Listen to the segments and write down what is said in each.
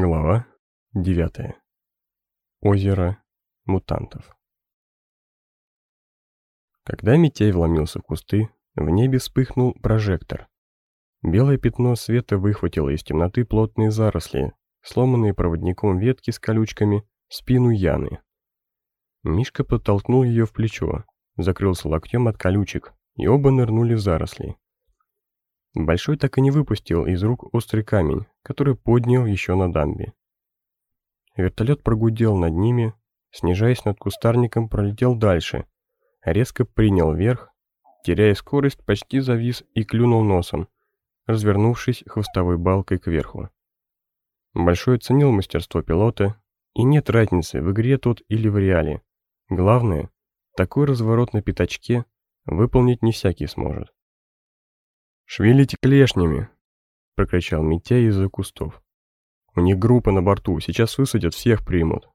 Глава 9. Озеро мутантов. Когда Митяй вломился в кусты, в небе вспыхнул прожектор. Белое пятно света выхватило из темноты плотные заросли, сломанные проводником ветки с колючками, спину Яны. Мишка подтолкнул ее в плечо, закрылся локтем от колючек, и оба нырнули в заросли. Большой так и не выпустил из рук острый камень, который поднял еще на дамбе. Вертолет прогудел над ними, снижаясь над кустарником, пролетел дальше, резко принял вверх, теряя скорость, почти завис и клюнул носом, развернувшись хвостовой балкой кверху. Большой оценил мастерство пилота, и нет разницы, в игре тот или в реале. Главное, такой разворот на пятачке выполнить не всякий сможет. «Шевелите клешнями!» — прокричал Митяй из-за кустов. «У них группа на борту, сейчас высадят, всех примут».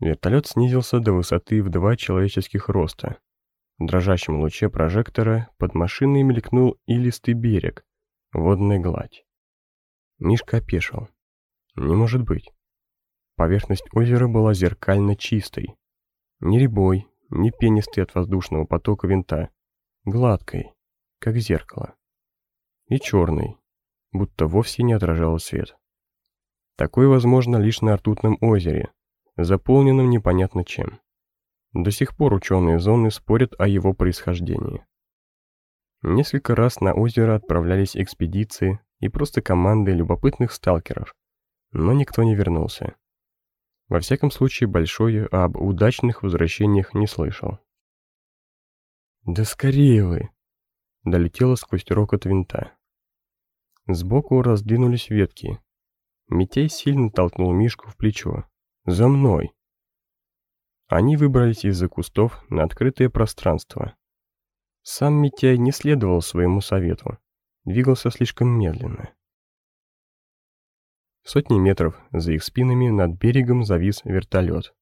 Вертолет снизился до высоты в два человеческих роста. В дрожащем луче прожектора под машиной мелькнул илистый берег, водная гладь. Мишка опешил. Не может быть. Поверхность озера была зеркально чистой. Ни рябой, ни пенистой от воздушного потока винта. Гладкой, как зеркало. И черный, будто вовсе не отражал свет. Такое возможно лишь на ртутном озере, заполненном непонятно чем. До сих пор ученые зоны спорят о его происхождении. Несколько раз на озеро отправлялись экспедиции и просто команды любопытных сталкеров, но никто не вернулся. Во всяком случае, Большой об удачных возвращениях не слышал. «Да скорее вы!» Долетела сквозь рокот винта. Сбоку раздвинулись ветки. Митей сильно толкнул Мишку в плечо. «За мной!» Они выбрались из-за кустов на открытое пространство. Сам Митяй не следовал своему совету, двигался слишком медленно. Сотни метров за их спинами над берегом завис вертолет.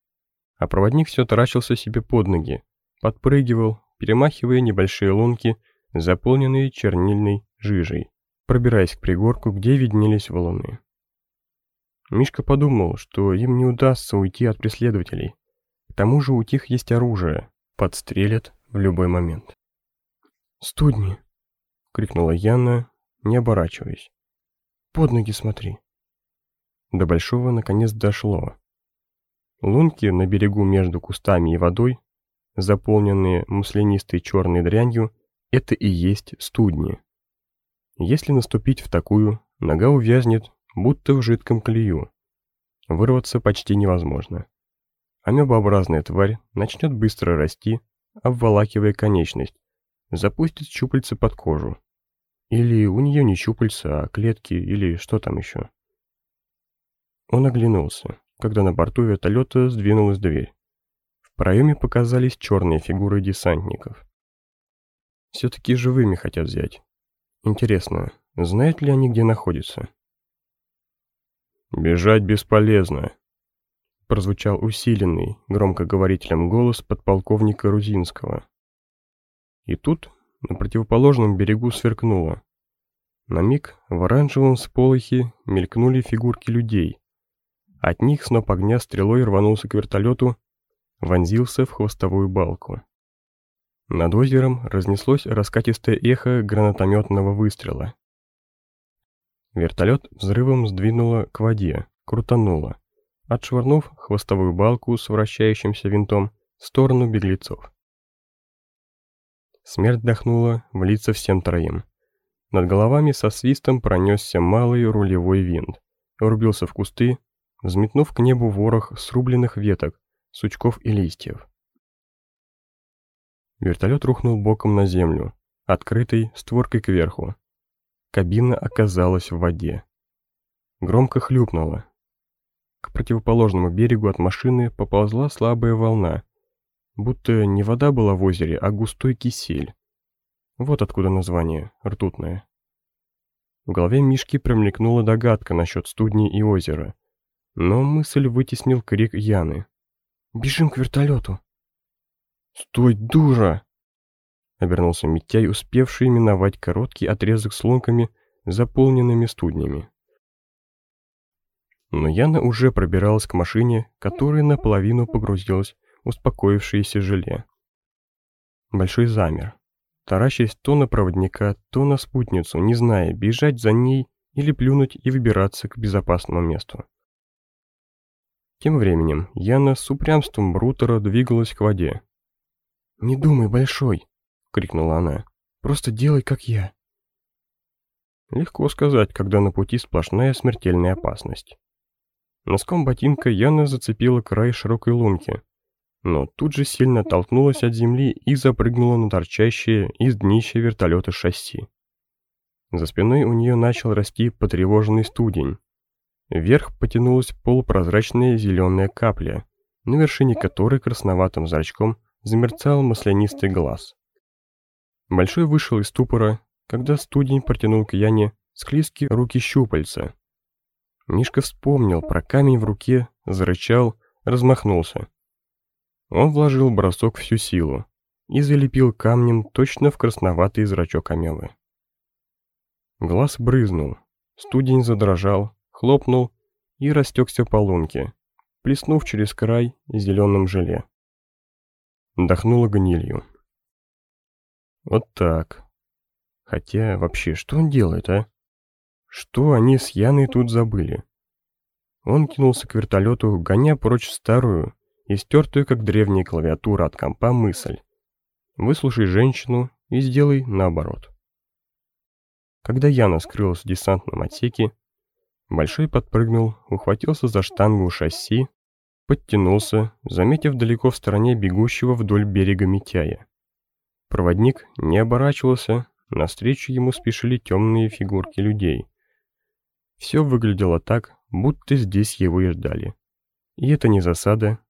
А проводник все таращился себе под ноги, подпрыгивал, перемахивая небольшие лунки заполненные чернильной жижей, пробираясь к пригорку, где виднелись валуны. Мишка подумал, что им не удастся уйти от преследователей. К тому же у тех есть оружие, подстрелят в любой момент. «Студни!» — крикнула Яна, не оборачиваясь. «Под ноги смотри!» До Большого наконец дошло. Лунки на берегу между кустами и водой, заполненные маслянистой черной дрянью, это и есть студни. Если наступить в такую, нога увязнет, будто в жидком клею. Вырваться почти невозможно. Амебообразная тварь начнет быстро расти, обволакивая конечность, запустит щупальца под кожу. Или у нее не щупальца, а клетки, или что там еще. Он оглянулся, когда на борту вертолета сдвинулась дверь. В проеме показались черные фигуры десантников. Все-таки живыми хотят взять. Интересно, знают ли они, где находятся? «Бежать бесполезно», — прозвучал усиленный, громкоговорителем голос подполковника Рузинского. И тут на противоположном берегу сверкнуло. На миг в оранжевом сполохе мелькнули фигурки людей. От них сноп огня стрелой рванулся к вертолету, вонзился в хвостовую балку. Над озером разнеслось раскатистое эхо гранатометного выстрела. Вертолет взрывом сдвинуло к воде, крутануло, отшвырнув хвостовую балку с вращающимся винтом в сторону беглецов. Смерть дохнула в лица всем троим. Над головами со свистом пронесся малый рулевой винт, рубился в кусты, взметнув к небу ворох срубленных веток, сучков и листьев. Вертолет рухнул боком на землю, открытой створкой кверху. Кабина оказалась в воде. Громко хлюпнуло. К противоположному берегу от машины поползла слабая волна, будто не вода была в озере, а густой кисель. Вот откуда название, ртутное. В голове Мишки промелькнула догадка насчет студни и озера, но мысль вытеснил крик Яны. «Бежим к вертолету!» «Стой, дура!» Обернулся Митяй, успевший миновать короткий отрезок с лунками, заполненными студнями. Но Яна уже пробиралась к машине, которая наполовину погрузилась в успокоившееся желе. Большой замер, таращась то на проводника, то на спутницу, не зная, бежать за ней или плюнуть и выбираться к безопасному месту. Тем временем Яна с упрямством Брутера двигалась к воде. «Не думай, Большой!» — крикнула она. «Просто делай, как я!» Легко сказать, когда на пути сплошная смертельная опасность. Носком ботинка Яна зацепила край широкой лунки, но тут же сильно толкнулась от земли и запрыгнула на торчащее из днища вертолета шасси. За спиной у нее начал расти потревоженный студень. Вверх потянулась полупрозрачная зеленая капля, на вершине которой красноватым зрачком замерцал маслянистый глаз. Большой вышел из ступора когда студень протянул к Яне склизкие руки щупальца. Мишка вспомнил про камень в руке, зарычал, размахнулся. Он вложил бросок всю силу и залепил камнем точно в красноватый зрачок Амелы. Глаз брызнул, студень задрожал, хлопнул и растекся по лунке, плеснув через край зеленым желе. Дохнуло гнилью. Вот так. Хотя, вообще, что он делает, а? Что они с Яной тут забыли? Он кинулся к вертолету, гоня прочь старую и стертую, как древняя клавиатура от компа, мысль. Выслушай женщину и сделай наоборот. Когда Яна скрылась в десантном отсеке, Большой подпрыгнул, ухватился за штангу шасси, подтянулся, заметив далеко в стороне бегущего вдоль берега Митяя. Проводник не оборачивался, Навстречу ему спешили темные фигурки людей. Все выглядело так, будто здесь его и ждали. И это не засада,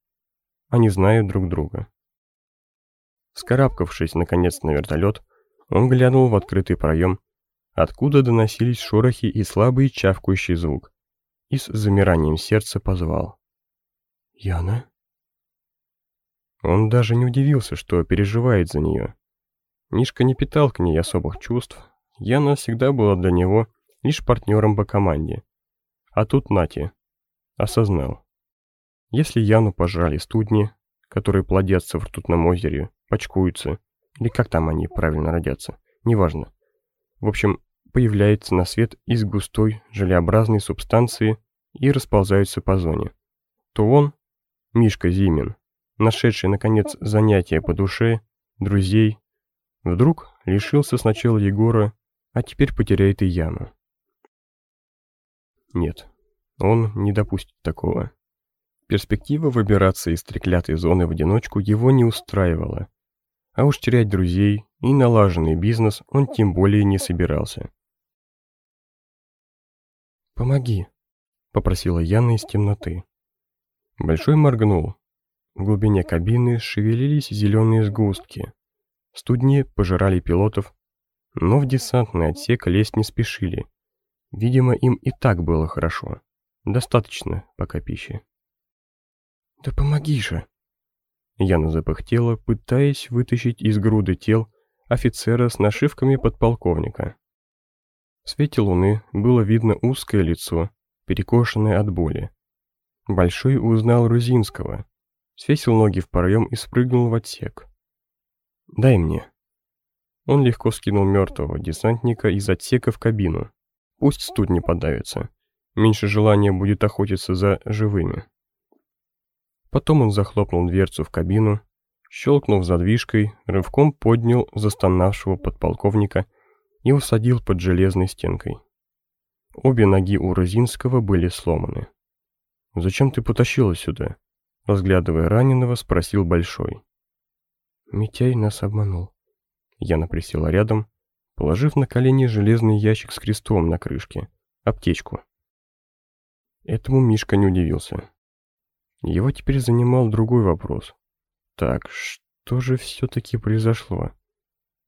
они знают друг друга. Скарабкавшись, наконец, на вертолет, он глянул в открытый проем, откуда доносились шорохи и слабый чавкающий звук, и с замиранием сердца позвал. «Яна?» Он даже не удивился, что переживает за нее. Мишка не питал к ней особых чувств, Яна всегда была для него лишь партнером по команде. А тут Нати. Осознал. Если Яну пожрали студни, которые плодятся в ртутном озере, почкуются, или как там они правильно родятся, неважно. В общем, появляется на свет из густой желеобразной субстанции и расползаются по зоне, то он, Мишка Зимин, нашедший, наконец, занятия по душе, друзей, Вдруг лишился сначала Егора, а теперь потеряет и Яну. Нет, он не допустит такого. Перспектива выбираться из треклятой зоны в одиночку его не устраивала. А уж терять друзей и налаженный бизнес он тем более не собирался. «Помоги», — попросила Яна из темноты. Большой моргнул. В глубине кабины шевелились зеленые сгустки. Студни пожирали пилотов, но в десантный отсек лезть не спешили. Видимо, им и так было хорошо. Достаточно пока пищи. «Да помоги же!» Яна запыхтела, пытаясь вытащить из груды тел офицера с нашивками подполковника. В свете луны было видно узкое лицо, перекошенное от боли. Большой узнал Рузинского, свесил ноги в проем и спрыгнул в отсек. «Дай мне». Он легко скинул мертвого десантника из отсека в кабину. Пусть студ не подавится. Меньше желания будет охотиться за живыми. Потом он захлопнул дверцу в кабину, щелкнув задвижкой, рывком поднял застонавшего подполковника и усадил под железной стенкой. Обе ноги у Розинского были сломаны. «Зачем ты потащила сюда?» Разглядывая раненого, спросил Большой. Митяй нас обманул. Яна присела рядом, положив на колени железный ящик с крестом на крышке, аптечку. Этому Мишка не удивился. Его теперь занимал другой вопрос. Так, что же все-таки произошло?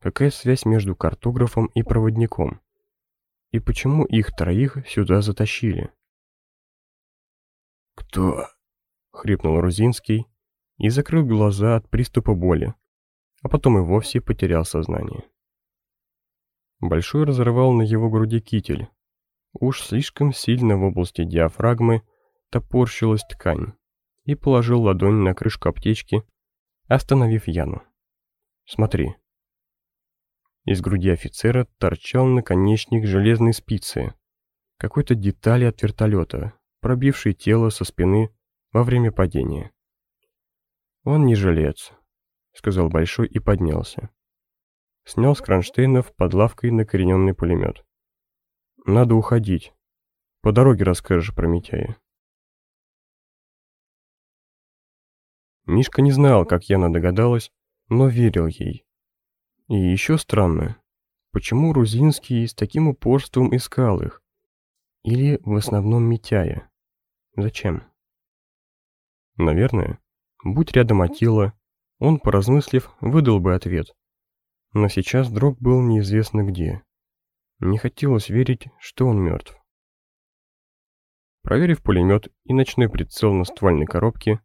Какая связь между картографом и проводником? И почему их троих сюда затащили? «Кто?» — хрипнул Рузинский и закрыл глаза от приступа боли, а потом и вовсе потерял сознание. Большой разорвал на его груди китель. Уж слишком сильно в области диафрагмы топорщилась ткань, и положил ладонь на крышку аптечки, остановив Яну. «Смотри». Из груди офицера торчал наконечник железной спицы, какой-то детали от вертолета, пробившей тело со спины во время падения. «Он не жилец», — сказал Большой и поднялся. Снял с кронштейнов под лавкой накорененный пулемет. «Надо уходить. По дороге расскажешь про Митяя». Мишка не знал, как Яна догадалась, но верил ей. И еще странно, почему Рузинский с таким упорством искал их? Или в основном Митяя? Зачем? Наверное, будь рядом Атила, он, поразмыслив, выдал бы ответ. Но сейчас друг был неизвестно где. Не хотелось верить, что он мертв. Проверив пулемет и ночной прицел на ствольной коробке,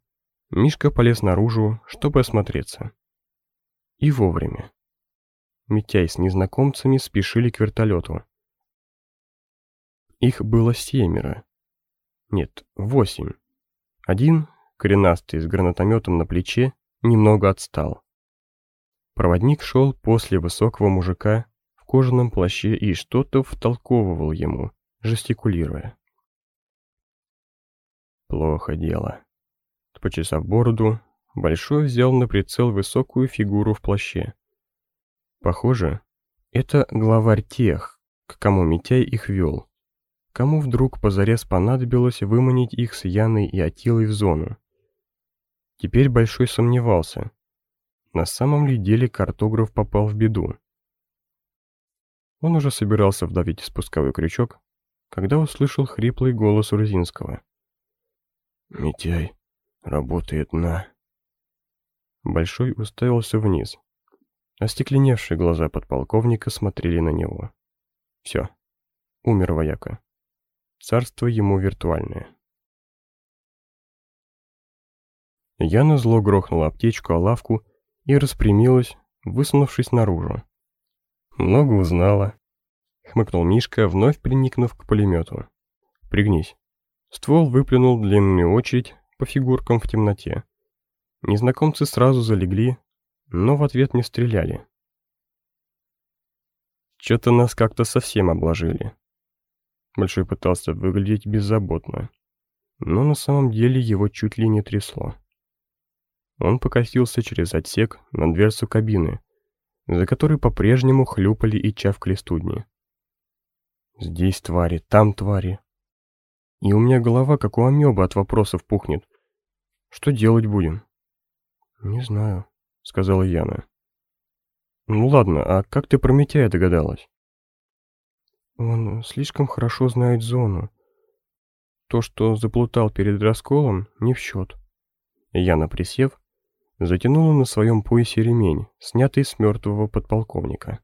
Мишка полез наружу, чтобы осмотреться. И вовремя. Митяй с незнакомцами спешили к вертолету. Их было семеро. Нет, восемь. Один, коренастый с гранатометом на плече, немного отстал. Проводник шел после высокого мужика в кожаном плаще и что-то втолковывал ему, жестикулируя. Плохо дело. Почесав бороду, Большой взял на прицел высокую фигуру в плаще. Похоже, это главарь тех, к кому Митяй их вел. Кому вдруг позарез понадобилось выманить их с Яной и Атилой в зону. Теперь Большой сомневался. На самом ли деле картограф попал в беду? Он уже собирался вдавить спусковой крючок, когда услышал хриплый голос Урзинского. «Митяй, работает на...» Большой уставился вниз. Остекленевшие глаза подполковника смотрели на него. Все. Умер вояка. Царство ему виртуальное. Яна зло грохнула аптечку о лавку и распрямилась, высунувшись наружу. «Много узнала», — хмыкнул Мишка, вновь приникнув к пулемету. «Пригнись». Ствол выплюнул длинную очередь, по фигуркам в темноте. Незнакомцы сразу залегли, но в ответ не стреляли. Чё-то нас как-то совсем обложили. Большой пытался выглядеть беззаботно, но на самом деле его чуть ли не трясло. Он покосился через отсек на дверцу кабины, за которой по-прежнему хлюпали и чавкали студни. Здесь твари, там твари, и у меня голова, как у амебы, от вопросов пухнет. Что делать будем? Не знаю, сказала Яна. Ну ладно, а как ты про Митяя догадалась? Он слишком хорошо знает зону. То, что заплутал перед расколом, не в счет. Яна, присев, затянула на своем поясе ремень, снятый с мертвого подполковника.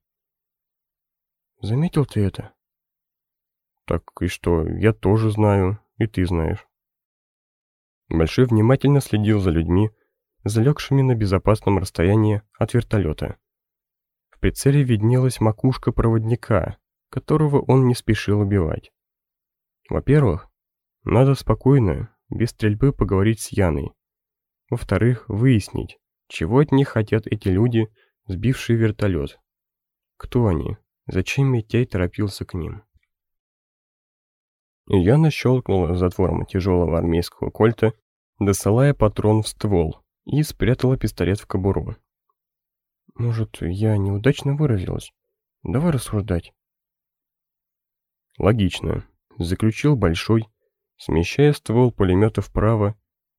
«Заметил ты это?» Так и что, я тоже знаю, и ты знаешь. Большой внимательно следил за людьми, залегшими на безопасном расстоянии от вертолета. В прицеле виднелась макушка проводника, которого он не спешил убивать. Во-первых, надо спокойно, без стрельбы поговорить с Яной. Во-вторых, выяснить, чего от них хотят эти люди, сбившие вертолет. Кто они? Зачем Митяй торопился к ним? Яна щелкнула затвором тяжелого армейского кольта, досылая патрон в ствол, и спрятала пистолет в кобуру. «Может, я неудачно выразилась? Давай рассуждать». «Логично», — заключил Большой, смещая ствол пулемета вправо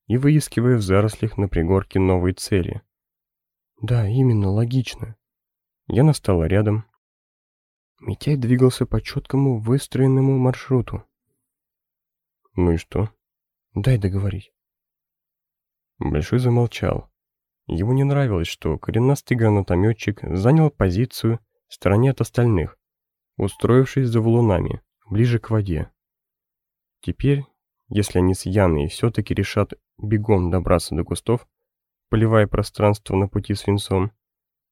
и выискивая в зарослях на пригорке новые цели. «Да, именно, логично». Я настала рядом. Митяй двигался по четкому выстроенному маршруту. Ну и что? Дай договорить. Большой замолчал. Ему не нравилось, что коренастый гранатометчик занял позицию в стороне от остальных, устроившись за валунами, ближе к воде. Теперь, если они с Яной все-таки решат бегом добраться до кустов, поливая пространство на пути свинцом,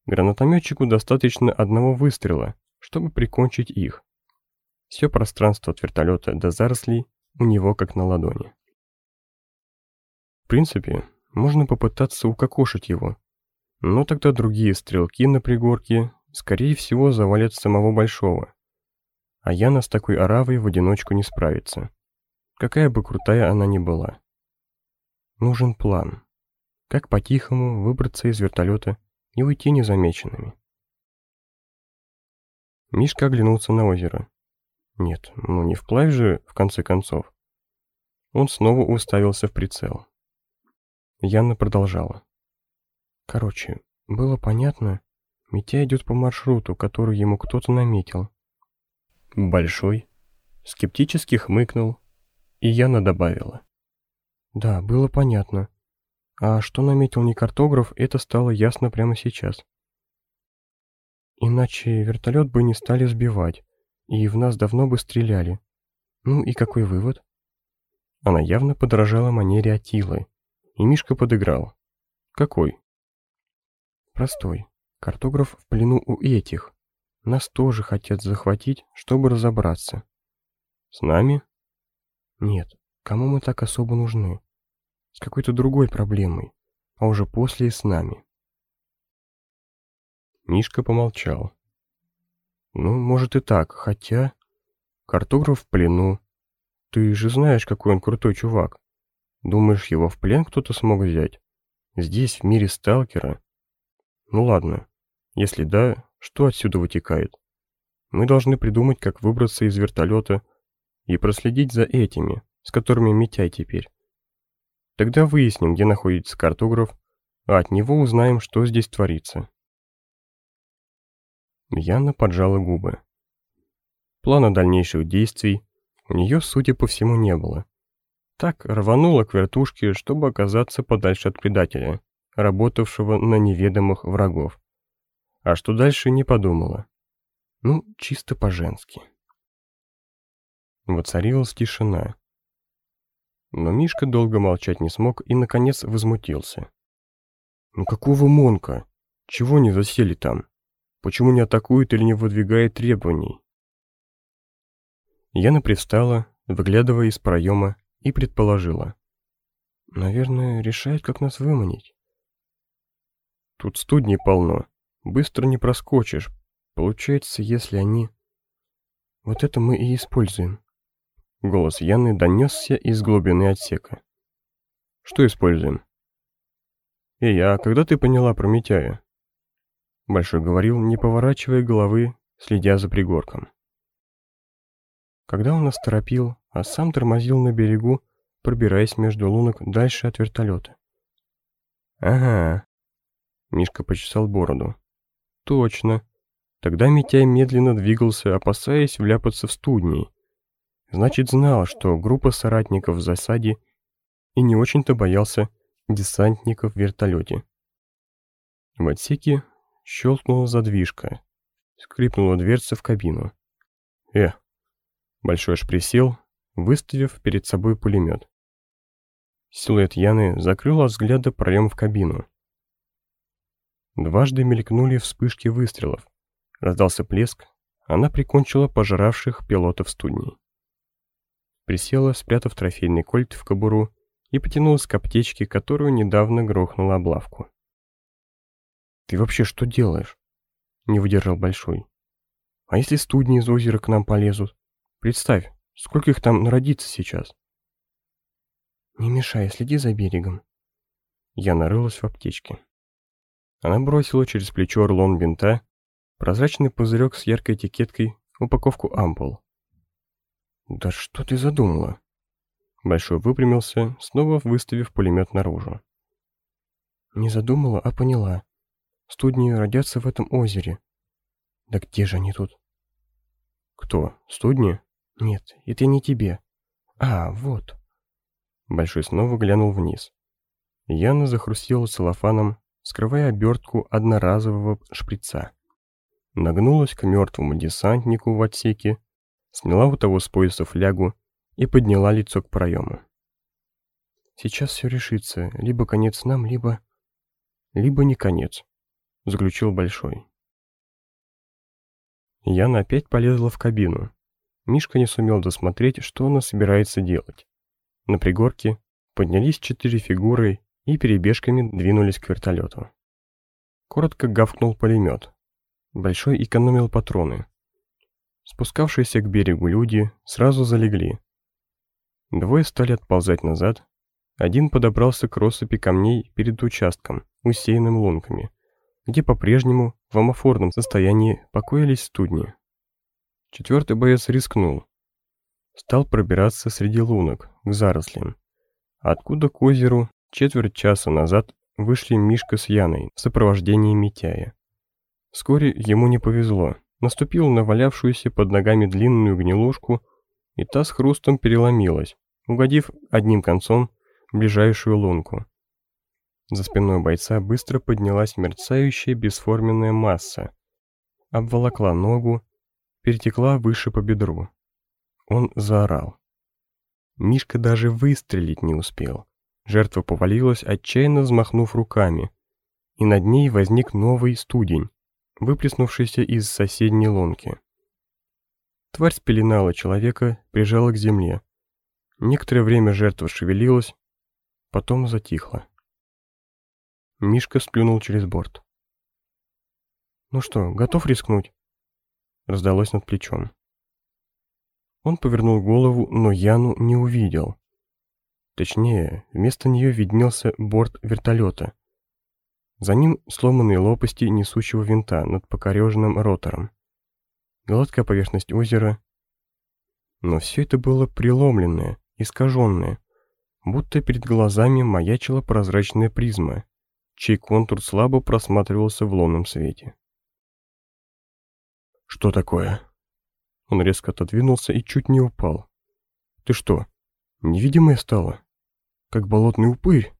гранатометчику достаточно одного выстрела, чтобы прикончить их. Все пространство от вертолета до зарослей у него как на ладони. принципе, можно попытаться укокошить его. Но тогда другие стрелки на пригорке, скорее всего, завалят самого Большого. А Яна с такой оравой в одиночку не справится. Какая бы крутая она ни была. Нужен план. Как по-тихому выбраться из вертолета и уйти незамеченными. Мишка оглянулся на озеро. Нет, ну не вплавь же, в конце концов. Он снова уставился в прицел. Яна продолжала. Короче, было понятно, Митя идет по маршруту, который ему кто-то наметил. Большой, скептически хмыкнул, и Яна добавила. Да, было понятно. А что наметил не картограф, это стало ясно прямо сейчас. Иначе вертолет бы не стали сбивать, и в нас давно бы стреляли. Ну и какой вывод? Она явно подражала манере Атилы, и Мишка подыграл. Какой? Простой. Картограф в плену у этих. Нас тоже хотят захватить, чтобы разобраться. С нами? Нет. Кому мы так особо нужны? С какой-то другой проблемой, а уже после и с нами. Мишка помолчал. Ну, может и так, хотя... Картограф в плену. Ты же знаешь, какой он крутой чувак. Думаешь, его в плен кто-то смог взять? Здесь, в мире сталкера? Ну ладно. Если да, что отсюда вытекает? Мы должны придумать, как выбраться из вертолета и проследить за этими, с которыми Митяй теперь. Тогда выясним, где находится картограф, а от него узнаем, что здесь творится. Яна поджала губы. Плана дальнейших действий у нее, судя по всему, не было. Так рванула к вертушке, чтобы оказаться подальше от предателя, работавшего на неведомых врагов. А что дальше, не подумала. Ну, чисто по-женски. Воцарилась тишина. Но Мишка долго молчать не смог и, наконец, возмутился. «Ну какого Монка? Чего не засели там?» Почему не атакует или не выдвигает требований? Яна привстала, выглядывая из проема, и предположила. Наверное, решает, как нас выманить. Тут студней полно. Быстро не проскочишь. Получается, если они... Вот это мы и используем. Голос Яны донесся из глубины отсека. Что используем? Эй, а когда ты поняла про Митяя? Большой говорил, не поворачивая головы, следя за пригорком. Когда он нас торопил, а сам тормозил на берегу, пробираясь между лунок дальше от вертолета. «Ага», — Мишка почесал бороду. «Точно. Тогда Митяй медленно двигался, опасаясь вляпаться в студни. Значит, знал, что группа соратников в засаде и не очень-то боялся десантников в вертолете. В отсеке Щелкнула задвижка. Скрипнула дверца в кабину. «Э!» Большой присел, выставив перед собой пулемет. Силуэт Яны закрыл от взгляда проем в кабину. Дважды мелькнули вспышки выстрелов. Раздался плеск, она прикончила пожиравших пилотов студней. Присела, спрятав трофейный кольт в кобуру, и потянулась к аптечке, которую недавно грохнула облавку. «Ты вообще что делаешь?» Не выдержал Большой. «А если студни из озера к нам полезут? Представь, сколько их там народится сейчас?» «Не мешай, следи за берегом». Я нарылась в аптечке. Она бросила через плечо рулон бинта, прозрачный пузырек с яркой этикеткой, упаковку ампул. «Да что ты задумала?» Большой выпрямился, снова выставив пулемет наружу. «Не задумала, а поняла. Студни родятся в этом озере. Да где же они тут? Кто? Студни? Нет, это не тебе. А, вот. Большой снова глянул вниз. Яна захрустела целлофаном, скрывая обертку одноразового шприца. Нагнулась к мертвому десантнику в отсеке, сняла у того с пояса флягу и подняла лицо к проему. Сейчас все решится, либо конец нам, либо... Либо не конец заключил Большой. Яна опять полезла в кабину. Мишка не сумел досмотреть, что она собирается делать. На пригорке, Поднялись четыре фигуры и перебежками двинулись к вертолету. Коротко гавкнул пулемет. Большой экономил патроны. Спускавшиеся к берегу люди сразу залегли. Двое стали отползать назад. Один подобрался к россыпи камней перед участком, усеянным лунками, где по-прежнему в амофорном состоянии покоились студни. Четвертый боец рискнул. Стал пробираться среди лунок, к зарослям. Откуда к озеру четверть часа назад вышли Мишка с Яной в сопровождении Митяя. Вскоре ему не повезло. Наступил на валявшуюся под ногами длинную гнилушку, и та с хрустом переломилась, угодив одним концом в ближайшую лунку. За спиной бойца быстро поднялась мерцающая бесформенная масса, обволокла ногу, перетекла выше по бедру. Он заорал. Мишка даже выстрелить не успел. Жертва повалилась, отчаянно взмахнув руками, и над ней возник новый студень, выплеснувшийся из соседней лунки. Тварь спеленала человека, прижала к земле. Некоторое время жертва шевелилась, потом затихла. Мишка сплюнул через борт. «Ну что, готов рискнуть?» Раздалось над плечом. Он повернул голову, но Яну не увидел. Точнее, вместо нее виднелся борт вертолета. За ним сломанные лопасти несущего винта над покореженным ротором. Гладкая поверхность озера. Но все это было преломленное, искаженное, будто перед глазами маячила прозрачная призма, чей контур слабо просматривался в лунном свете. «Что такое?» Он резко отодвинулся и чуть не упал. «Ты что, невидимая стала?» Как болотный упырь.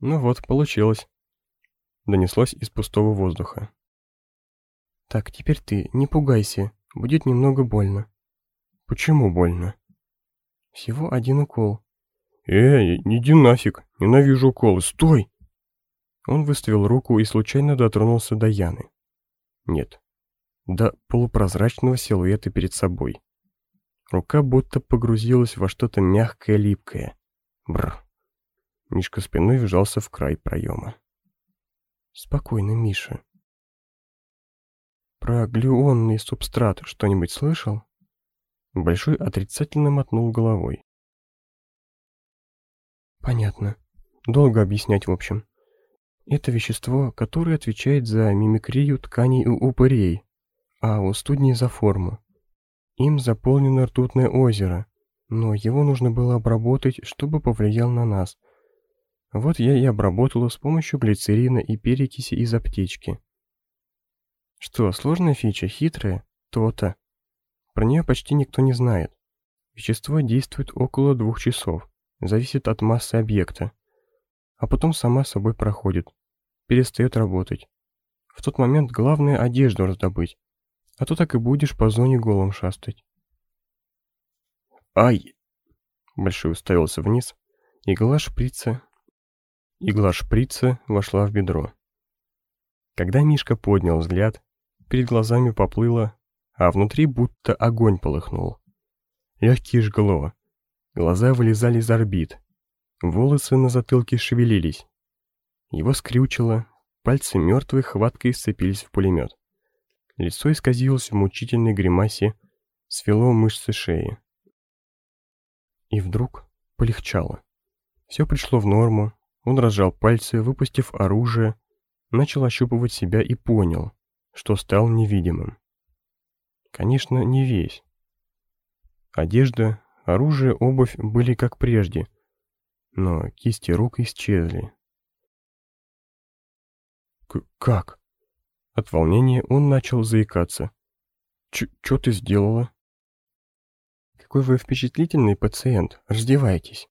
Ну вот, получилось. Донеслось из пустого воздуха. Так, теперь ты, не пугайся, будет немного больно. Почему больно? Всего один укол. Эй, иди нафиг, ненавижу уколы, стой! Он выставил руку и случайно дотронулся до Яны. Нет, до полупрозрачного силуэта перед собой. Рука будто погрузилась во что-то мягкое, липкое. Бр. Мишка спиной вжался в край проема. Спокойно, Миша. Про глюонный субстрат что-нибудь слышал? Большой отрицательно мотнул головой. Понятно. Долго объяснять в общем. Это вещество, которое отвечает за мимикрию тканей у упырей, а у студней за форму. Им заполнено ртутное озеро, но его нужно было обработать, чтобы повлиял на нас. Вот я и обработала с помощью глицерина и перекиси из аптечки. Что, сложная фича, хитрая? То-то. Про нее почти никто не знает. Вещество действует около двух часов, зависит от массы объекта. А потом сама собой проходит, перестает работать. В тот момент главное одежду раздобыть, а то так и будешь по зоне голым шастать. Ай! Большой уставился вниз. Игла шприца... Игла шприца вошла в бедро. Когда Мишка поднял взгляд, перед глазами поплыло, а внутри будто огонь полыхнул. Легкие жгло. Глаза вылезали из орбит. Волосы на затылке шевелились. Его скрючило, пальцы мертвой хваткой сцепились в пулемет. Лицо исказилось в мучительной гримасе, свело мышцы шеи. И вдруг полегчало. Все пришло в норму, он разжал пальцы, выпустив оружие, начал ощупывать себя и понял, что стал невидимым. Конечно, не весь. Одежда, оружие, обувь были как прежде, но кисти рук исчезли. К «Как?» От волнения он начал заикаться. «Чё ты сделала?» Какой вы впечатлительный пациент, раздевайтесь».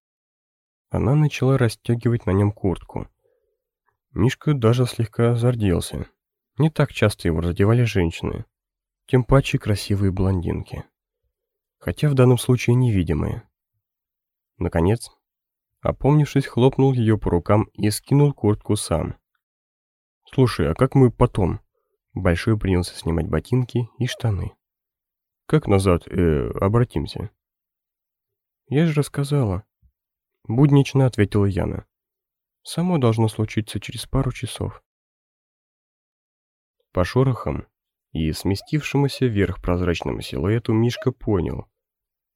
Она начала расстегивать на нем куртку. Мишка даже слегка зарделся. Не так часто его раздевали женщины, тем паче красивые блондинки. Хотя в данном случае невидимые. Наконец, опомнившись, хлопнул ее по рукам и скинул куртку сам. «Слушай, а как мы потом?» Большой принялся снимать ботинки и штаны. Как назад, э, обратимся? Я же рассказала. буднично ответила Яна. «Само должно случиться через пару часов». По шорохам и сместившемуся вверх прозрачному силуэту Мишка понял.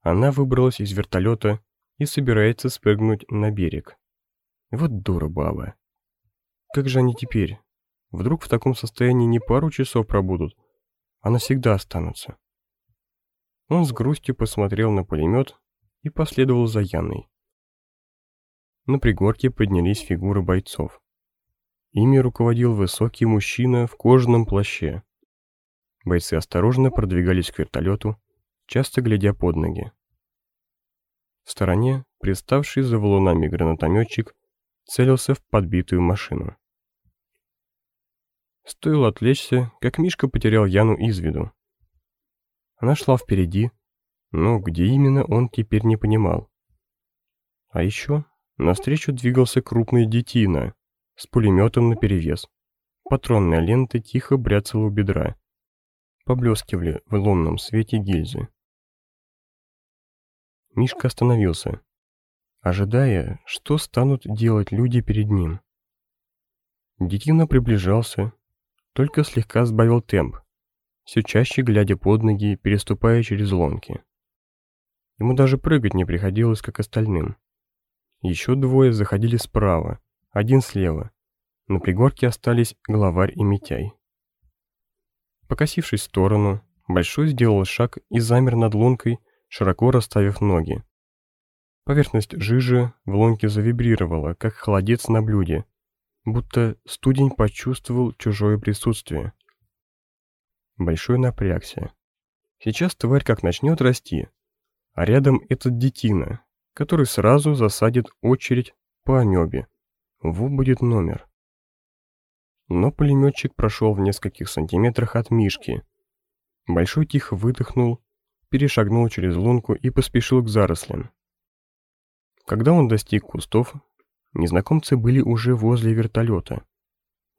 Она выбралась из вертолета и собирается спрыгнуть на берег. Вот дура баба. Как же они теперь? Вдруг в таком состоянии не пару часов пробудут, а навсегда останутся. Он с грустью посмотрел на пулемет и последовал за Яной. На пригорке поднялись фигуры бойцов. Ими руководил высокий мужчина в кожаном плаще. Бойцы осторожно продвигались к вертолету, часто глядя под ноги. В стороне, приставший за валунами гранатометчик, целился в подбитую машину. Стоило отвлечься, как Мишка потерял Яну из виду. Она шла впереди, но где именно он теперь не понимал. А еще навстречу двигался крупный детина с пулеметом наперевес. Патронная лента тихо бряцала у бедра. Поблескивали в лунном свете гильзы. Мишка остановился, ожидая, что станут делать люди перед ним. Детина приближался, только слегка сбавил темп, все чаще глядя под ноги, переступая через ломки. Ему даже прыгать не приходилось, как остальным. Еще двое заходили справа, один слева. На пригорке остались главарь и Митяй. Покосившись в сторону, Большой сделал шаг и замер над лункой, широко расставив ноги. Поверхность жижи в лунке завибрировала, как холодец на блюде, будто студень почувствовал чужое присутствие. Большой напрягся. Сейчас тварь как начнет расти, а рядом этот детина, который сразу засадит очередь по амебе. Во будет номер. Но пулеметчик прошел в нескольких сантиметрах от Мишки. Большой тихо выдохнул, перешагнул через лунку и поспешил к зарослям. Когда он достиг кустов, незнакомцы были уже возле вертолета.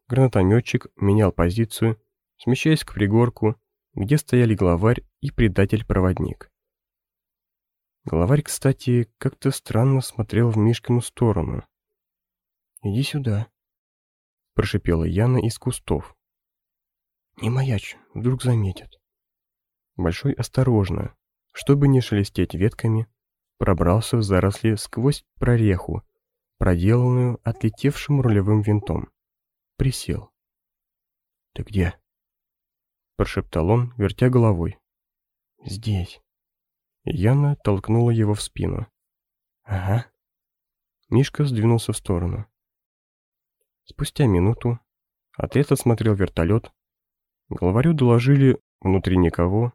Гранатометчик менял позицию смещаясь к пригорку, где стояли главарь и предатель-проводник. Главарь, кстати, как-то странно смотрел в Мишкину сторону. «Иди сюда», — прошипела Яна из кустов. «Не маячь, вдруг заметят». Большой осторожно, чтобы не шелестеть ветками, пробрался в заросли сквозь прореху, проделанную отлетевшим рулевым винтом. Присел. «Ты где?» Прошептал он, вертя головой. «Здесь». Яна толкнула его в спину. «Ага». Мишка сдвинулся в сторону. Спустя минуту отряд осмотрел вертолет. Главарю доложили внутри никого,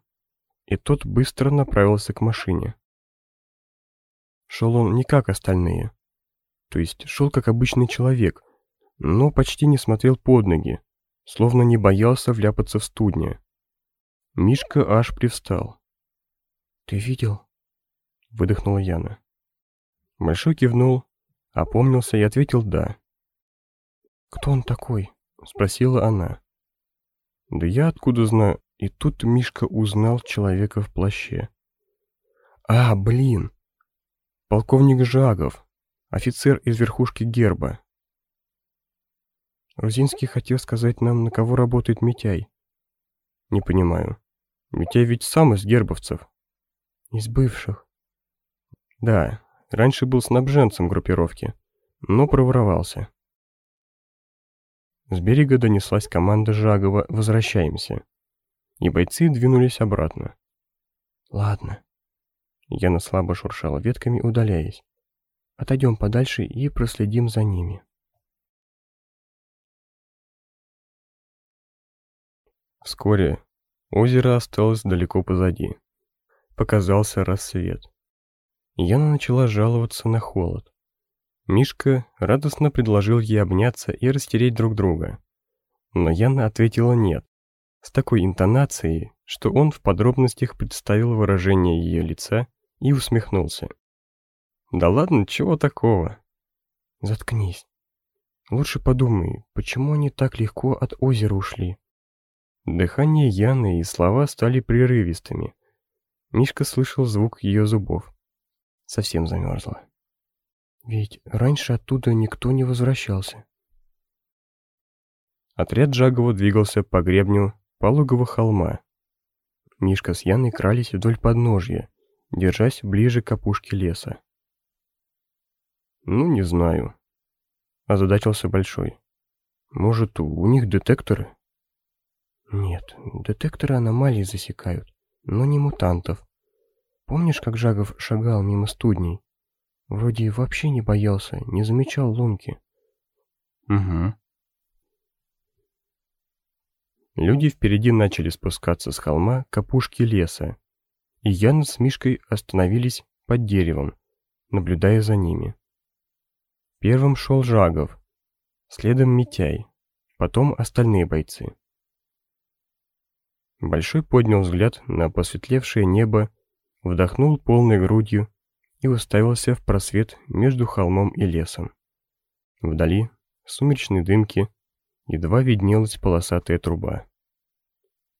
и тот быстро направился к машине. Шел он не как остальные. То есть шел как обычный человек, но почти не смотрел под ноги, словно не боялся вляпаться в студня. Мишка аж привстал. «Ты видел?» — выдохнула Яна. Большой кивнул, опомнился и ответил «да». «Кто он такой?» — спросила она. «Да я откуда знаю?» И тут Мишка узнал человека в плаще. «А, блин! Полковник Жагов, офицер из верхушки герба. Рузинский хотел сказать нам, на кого работает Митяй. Не понимаю. Митяй ведь сам из гербовцев. Из бывших. Да, раньше был снабженцем группировки, но проворовался. С берега донеслась команда Жагова «Возвращаемся», и бойцы двинулись обратно. «Ладно». Яна слабо шуршала ветками, удаляясь. «Отойдем подальше и проследим за ними». Вскоре озеро осталось далеко позади. Показался рассвет. Яна начала жаловаться на холод. Мишка радостно предложил ей обняться и растереть друг друга. Но Яна ответила нет, с такой интонацией, что он в подробностях представил выражение ее лица и усмехнулся. «Да ладно, чего такого?» «Заткнись. Лучше подумай, почему они так легко от озера ушли?» Дыхание Яны и слова стали прерывистыми. Мишка слышал звук ее зубов. Совсем замерзла. Ведь раньше оттуда никто не возвращался. Отряд Жагова двигался по гребню пологого холма. Мишка с Яной крались вдоль подножья, держась ближе к опушке леса. «Ну, не знаю», — озадачился Большой. «Может, у них детекторы?» «Нет, детекторы аномалий засекают, но не мутантов. Помнишь, как Жагов шагал мимо студней? Вроде вообще не боялся, не замечал лунки». «Угу», Люди впереди начали спускаться с холма к опушке леса, и Яна с Мишкой остановились под деревом, наблюдая за ними. Первым шел Жагов, следом Митяй, потом остальные бойцы. Большой поднял взгляд на посветлевшее небо, вдохнул полной грудью и уставился в просвет между холмом и лесом. Вдали, в сумеречной дымке, едва виднелась полосатая труба.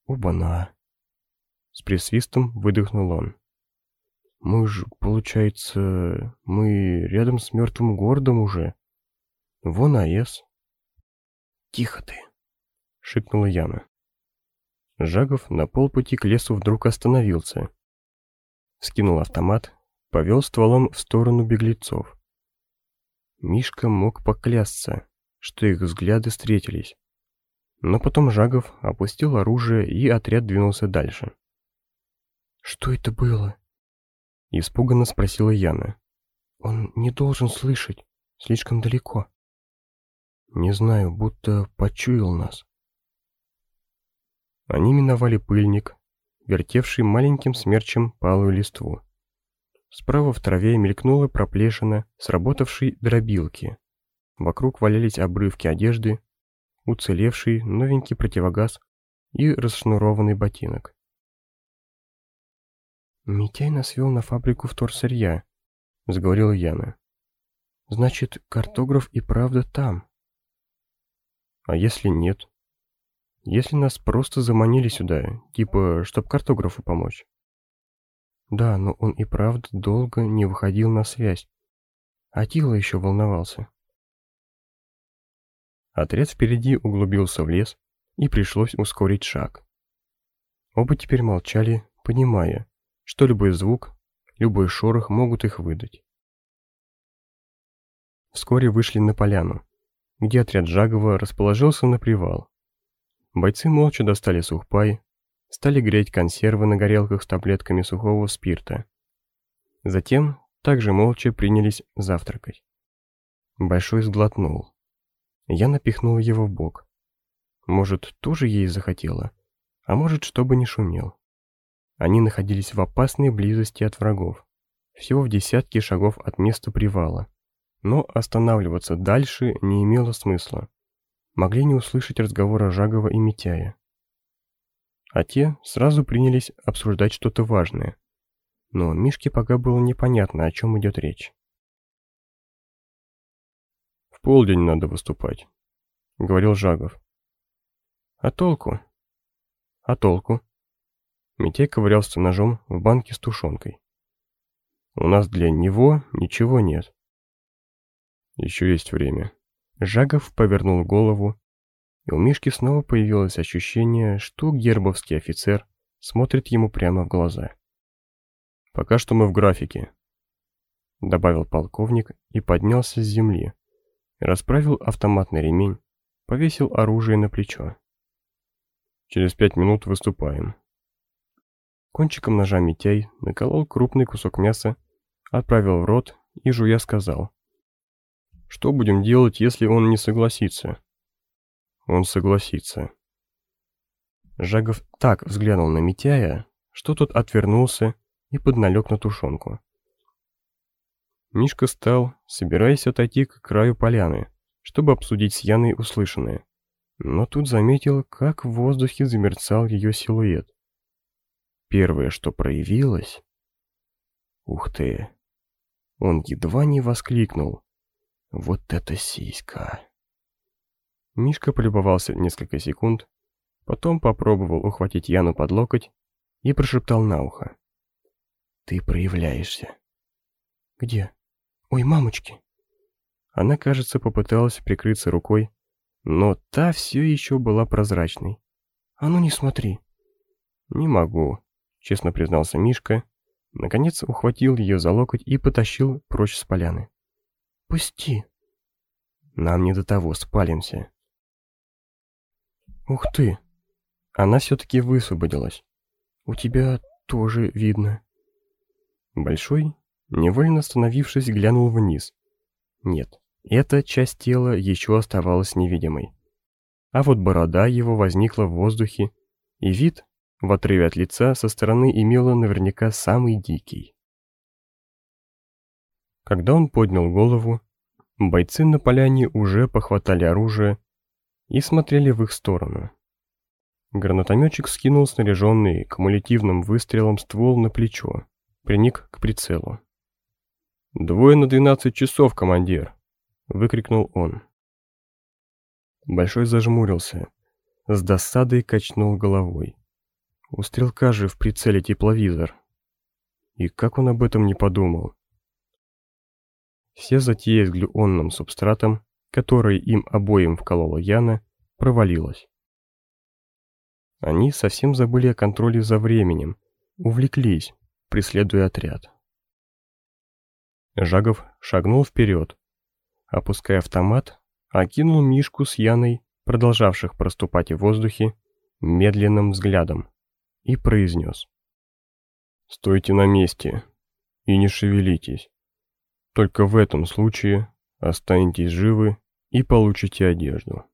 «Оба-на!» С присвистом выдохнул он. «Мы же, получается, мы рядом с мертвым городом уже. Вон АЭС». «Тихо ты!» — шикнула Яна. Жагов на полпути к лесу вдруг остановился. Скинул автомат, повел стволом в сторону беглецов. Мишка мог поклясться, что их взгляды встретились. Но потом Жагов опустил оружие, и отряд двинулся дальше. «Что это было?» Испуганно спросила Яна. «Он не должен слышать. Слишком далеко». «Не знаю, будто почуял нас». Они миновали пыльник, вертевший маленьким смерчем палую листву. Справа в траве мелькнула проплешина сработавшей дробилки. Вокруг валялись обрывки одежды, уцелевший новенький противогаз и расшнурованный ботинок. «Митяй нас вел на фабрику вторсырья», — заговорила Яна. «Значит, картограф и правда там». «А если нет? Если нас просто заманили сюда, типа, чтоб картографу помочь?» «Да, но он и правда долго не выходил на связь. А Тила еще волновался». Отряд впереди углубился в лес, и пришлось ускорить шаг. Оба теперь молчали, понимая, что любой звук, любой шорох могут их выдать. Вскоре вышли на поляну, где отряд Жагова расположился на привал. Бойцы молча достали сухпай, стали греть консервы на горелках с таблетками сухого спирта. Затем также молча принялись завтракать. Большой сглотнул. Я напихнул его в бок. Может, тоже ей захотела, а может, чтобы не шумел. Они находились в опасной близости от врагов, всего в десятке шагов от места привала. Но останавливаться дальше не имело смысла. Могли не услышать разговора Жагова и Митяя. А те сразу принялись обсуждать что-то важное. Но Мишке пока было непонятно, о чем идет речь. «В полдень надо выступать», — говорил Жагов. «А толку?» «А толку?» Митей ковырялся ножом в банке с тушенкой. «У нас для него ничего нет». «Еще есть время». Жагов повернул голову, и у Мишки снова появилось ощущение, что гербовский офицер смотрит ему прямо в глаза. «Пока что мы в графике», — добавил полковник и поднялся с земли, расправил автоматный ремень, повесил оружие на плечо. Через пять минут выступаем. Кончиком ножа Митяй наколол крупный кусок мяса, отправил в рот и жуя сказал. Что будем делать, если он не согласится? Он согласится. Жагов так взглянул на Митяя, что тот отвернулся и подналег на тушенку. Мишка стал, собираясь отойти к краю поляны, чтобы обсудить с Яной услышанное. Но тут заметил, как в воздухе замерцал ее силуэт. Первое, что проявилось... Ух ты! Он едва не воскликнул. Вот это сиська! Мишка полюбовался несколько секунд, потом попробовал ухватить Яну под локоть и прошептал на ухо. «Ты проявляешься». «Где?» «Ой, мамочки!» Она, кажется, попыталась прикрыться рукой, но та все еще была прозрачной. «А ну не смотри!» «Не могу», — честно признался Мишка. Наконец ухватил ее за локоть и потащил прочь с поляны. «Пусти!» «Нам не до того, спалимся!» «Ух ты!» Она все-таки высвободилась. «У тебя тоже видно». Большой, невольно остановившись, глянул вниз. Нет, эта часть тела еще оставалась невидимой. А вот борода его возникла в воздухе, и вид, в отрыве от лица, со стороны имела наверняка самый дикий. Когда он поднял голову, бойцы на поляне уже похватали оружие и смотрели в их сторону. Гранатометчик скинул снаряженный кумулятивным выстрелом ствол на плечо, приник к прицелу. «Двое на двенадцать часов, командир!» — выкрикнул он. Большой зажмурился, с досадой качнул головой. У стрелка же в прицеле тепловизор. И как он об этом не подумал? Все затея с глюонным субстратом, который им обоим вколола Яна, провалилась. Они совсем забыли о контроле за временем, увлеклись, преследуя отряд. Жагов шагнул вперед, опуская автомат, окинул Мишку с Яной, продолжавших проступать в воздухе, медленным взглядом и произнес. «Стойте на месте и не шевелитесь. Только в этом случае останетесь живы и получите одежду».